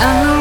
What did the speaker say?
Oh.